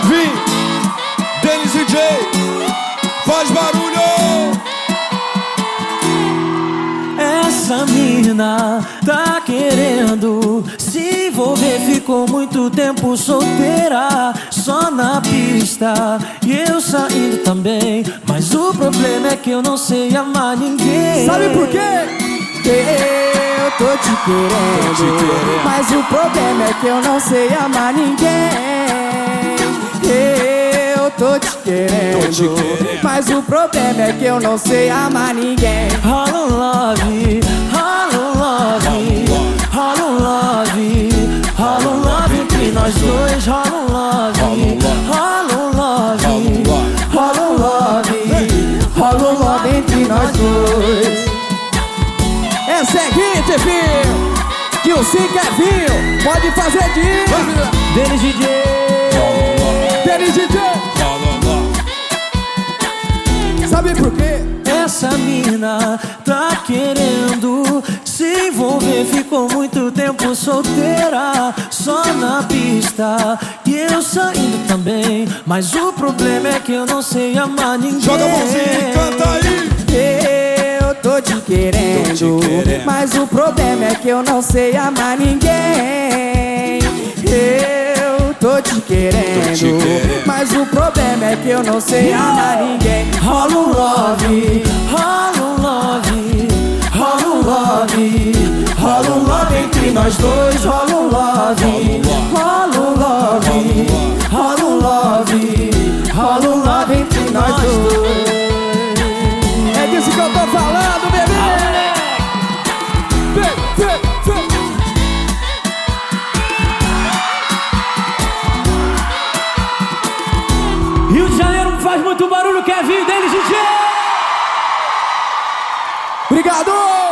Kevin, Dennis DJ, faz barulho! Essa mina tá querendo se envolver, ficou muito tempo solteira, só na pista e eu saindo também. Mas o problema é que eu não sei amar ninguém. Sabe por quê? Eu tô te querendo, mas o problema é que eu não sei amar ninguém. Eu tô te querendo, mas o problema é que eu não sei amar ninguém. Rola um love, rola um love, rola um love, rola um love entre nós dois, rola um love, rola um love, rola um love, rola um love. entre nós dois. É o seguinte, filho, que o Sim Kevin pode fazer de Denis DJ, mina tá querendo se envolver, ficou muito tempo solteira, só na pista e eu saindo também. Mas o problema é que eu não sei amar ninguém. Joga a mãozinha e canta aí! Eu tô te querendo, mas o problema é que eu não sei amar ninguém. Tô te querendo, mas o problema é que eu não sei amar ninguém. Rola um love, rola um love, rola um love, rola um love entre nós dois, rola um love, rola um love, rola um love, rola um love entre nós dois. É disso que eu tô falando, bebê! Vem, Obrigado!